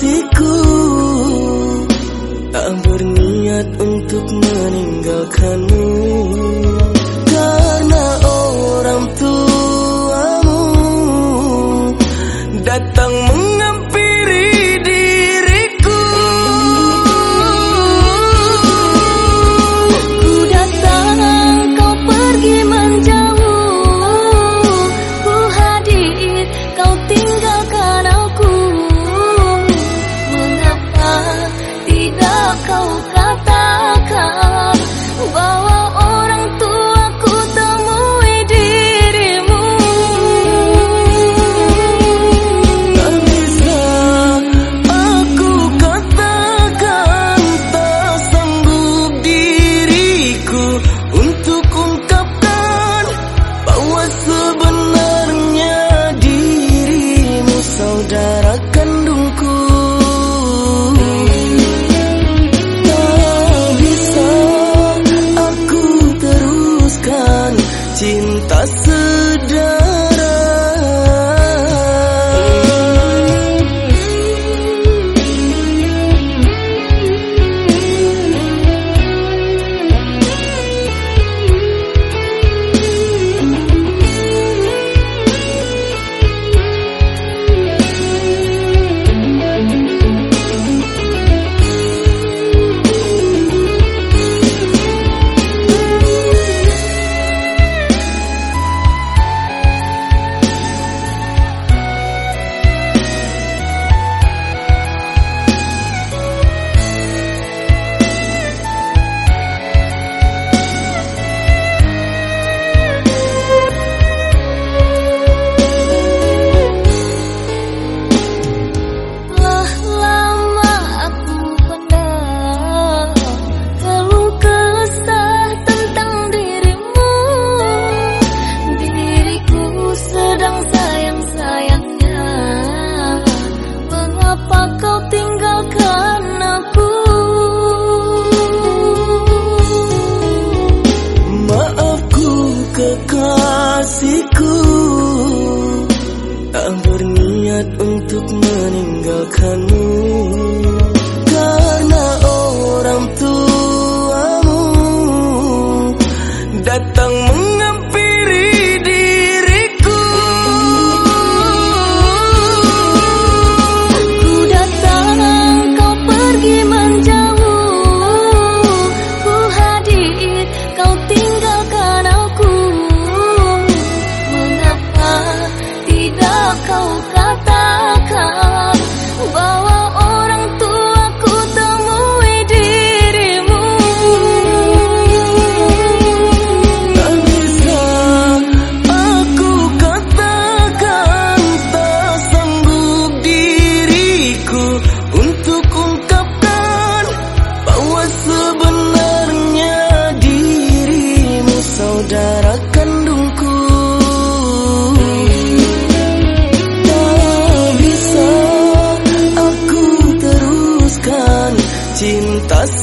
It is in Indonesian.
kasihku Tak berniat untuk meninggalkanmu. Meninggalkanmu estás